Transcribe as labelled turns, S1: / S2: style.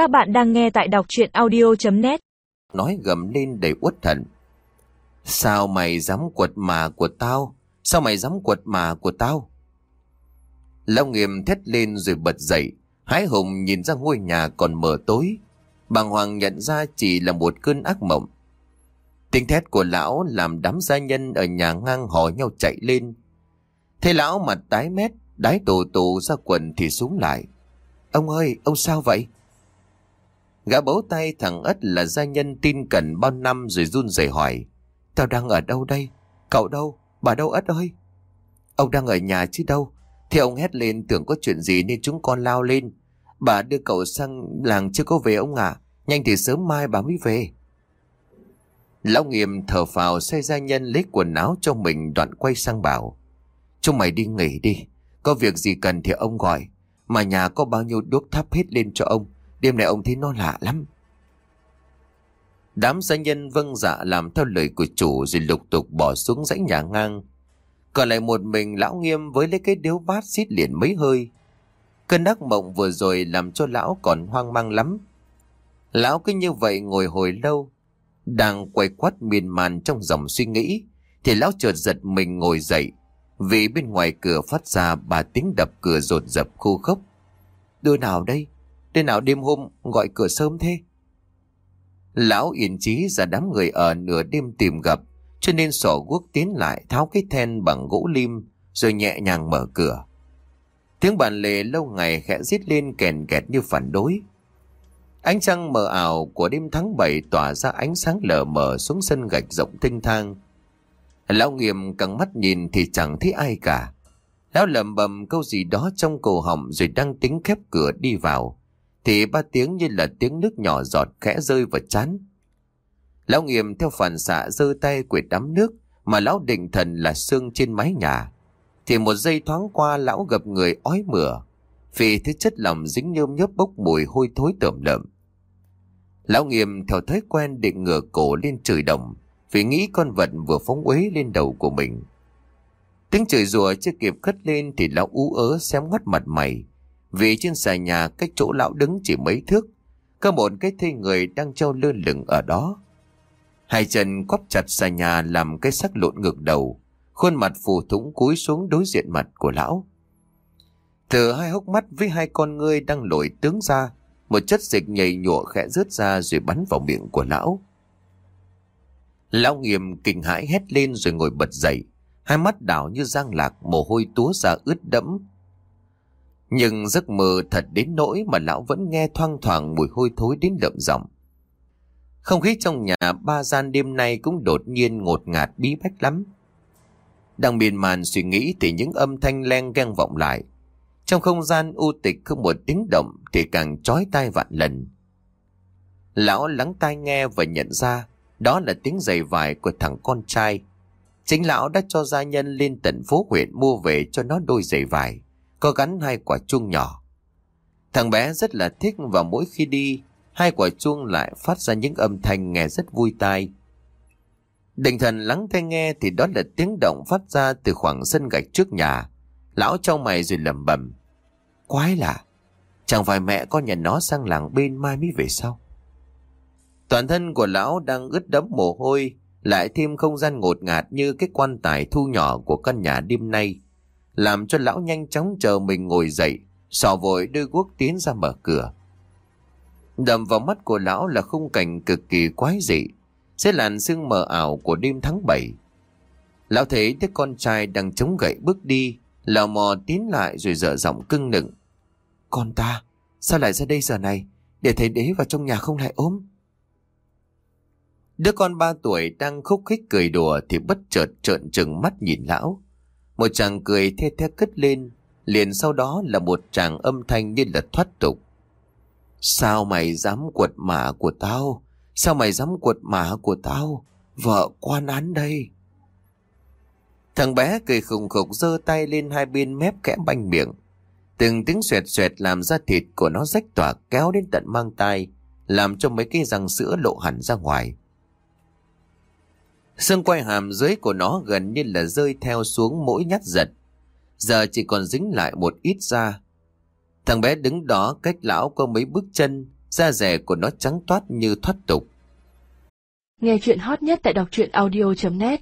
S1: Các bạn đang nghe tại đọc chuyện audio.net
S2: Nói gầm lên đầy uất thận Sao mày dám quật mà của tao? Sao mày dám quật mà của tao? Lão nghiêm thét lên rồi bật dậy. Hái hùng nhìn ra ngôi nhà còn mờ tối. Bàng hoàng nhận ra chỉ là một cơn ác mộng. Tiếng thét của lão làm đám gia nhân ở nhà ngang hò nhau chạy lên. Thế lão mặt tái mét, đái tù tù ra quần thì xuống lại. Ông ơi, ông sao vậy? Gã bấu tay thằng Ất là gia nhân tin cẩn bao năm rồi run rẩy hỏi. Tao đang ở đâu đây? Cậu đâu? Bà đâu Ất ơi? Ông đang ở nhà chứ đâu? Thì ông hét lên tưởng có chuyện gì nên chúng con lao lên. Bà đưa cậu sang làng chưa có về ông ạ. Nhanh thì sớm mai bà mới về. Lão nghiêm thở phào xoay gia nhân lấy quần áo cho mình đoạn quay sang bảo. Chúng mày đi nghỉ đi. Có việc gì cần thì ông gọi. Mà nhà có bao nhiêu đuốc thắp hết lên cho ông. Đêm này ông thấy nó lạ lắm. Đám gia nhân vâng dạ làm theo lời của chủ rồi lục tục bỏ xuống dãy nhà ngang. Còn lại một mình lão nghiêm với lấy cái điếu bát xít liền mấy hơi. Cơn ác mộng vừa rồi làm cho lão còn hoang mang lắm. Lão cứ như vậy ngồi hồi lâu, đang quay quắt miên man trong dòng suy nghĩ, thì lão chợt giật mình ngồi dậy, vì bên ngoài cửa phát ra ba tiếng đập cửa rột rập khô khốc. Đưa nào đây? Đêm nào đêm hôm gọi cửa sớm thế? Lão yên trí ra đám người ở nửa đêm tìm gặp, cho nên sổ guốc tiến lại tháo cái then bằng gỗ lim, rồi nhẹ nhàng mở cửa. Tiếng bàn lề lâu ngày khẽ rít lên kèn kẹt như phản đối. Ánh trăng mờ ảo của đêm tháng 7 tỏa ra ánh sáng lờ mờ xuống sân gạch rộng tinh thang. Lão nghiêm căng mắt nhìn thì chẳng thấy ai cả. Lão lầm bầm câu gì đó trong cổ họng rồi đang tính khép cửa đi vào. Thì ba tiếng như là tiếng nước nhỏ giọt khẽ rơi vào chán. Lão nghiêm theo phản xạ giơ tay quệt đám nước mà lão định thần là xương trên mái nhà. Thì một giây thoáng qua lão gặp người ói mửa, vì thứ chất lòng dính nhôm nhớp bốc mùi hôi thối tởm lợm. Lão nghiêm theo thói quen định ngửa cổ lên trời đồng, vì nghĩ con vật vừa phóng uế lên đầu của mình. Tiếng chửi rủa chưa kịp khất lên thì lão ú ớ xém ngoắt mặt mày. Vì trên xà nhà cách chỗ lão đứng chỉ mấy thước, có một cái thây người đang treo lơ lửng ở đó. Hai chân quắp chặt xà nhà làm cái sắc lộn ngược đầu, khuôn mặt phù thủng cúi xuống đối diện mặt của lão. Từ hai hốc mắt với hai con ngươi đang lội tướng ra, một chất dịch nhầy nhụa khẽ rớt ra rồi bắn vào miệng của lão. Lão nghiêm kinh hãi hét lên rồi ngồi bật dậy, hai mắt đảo như giang lạc mồ hôi túa ra ướt đẫm. Nhưng giấc mơ thật đến nỗi mà lão vẫn nghe thoang thoảng mùi hôi thối đến đậm giọng. Không khí trong nhà ba gian đêm nay cũng đột nhiên ngột ngạt bí bách lắm. Đang miền màn suy nghĩ thì những âm thanh len ghen vọng lại. Trong không gian u tịch không một tiếng động thì càng chói tai vạn lần. Lão lắng tai nghe và nhận ra đó là tiếng giày vải của thằng con trai. Chính lão đã cho gia nhân lên tận phố huyện mua về cho nó đôi giày vải, có gắn hai quả chuông nhỏ. Thằng bé rất là thích và mỗi khi đi, hai quả chuông lại phát ra những âm thanh nghe rất vui tai. Định thần lắng tai nghe thì đó là tiếng động phát ra từ khoảng sân gạch trước nhà. Lão trong mày rồi lầm bầm. Quái lạ, chẳng phải mẹ con nhà nó sang làng bên mai mới về sau. Toàn thân của lão đang ướt đẫm mồ hôi, lại thêm không gian ngột ngạt như cái quan tài thu nhỏ của căn nhà đêm nay, làm cho lão nhanh chóng chờ mình ngồi dậy, sò vội đưa guốc tiến ra mở cửa. Đầm vào mắt của lão là khung cảnh cực kỳ quái dị, sẽ làn sương mờ ảo của đêm tháng 7. Lão thấy đứa con trai đang chống gậy bước đi, lò mò tiến lại rồi dở giọng cưng nựng. Con ta, sao lại ra đây giờ này? Để thầy đế vào trong nhà không lại ốm. Đứa con ba tuổi đang khúc khích cười đùa thì bất chợt trợn trừng mắt nhìn lão. Một chàng cười the the cất lên, liền sau đó là một chàng âm thanh như là thoát tục. Sao mày dám quật mả của tao? Sao mày dám quật mả của tao? Vợ quan án đây. Thằng bé cười khùng khục giơ tay lên hai bên mép kẽ banh miệng. Từng tiếng xoẹt xoẹt làm ra thịt của nó rách tỏa kéo đến tận mang tai, làm cho mấy cái răng sữa lộ hẳn ra ngoài. Xương quai hàm dưới của nó gần như là rơi theo xuống mỗi nhát giật. Giờ chỉ còn dính lại một ít da. Thằng bé đứng đó cách lão có mấy bước chân, Da rẻ của nó trắng toát như thoát tục.
S3: Nghe chuyện hot nhất tại đọc truyện audio.net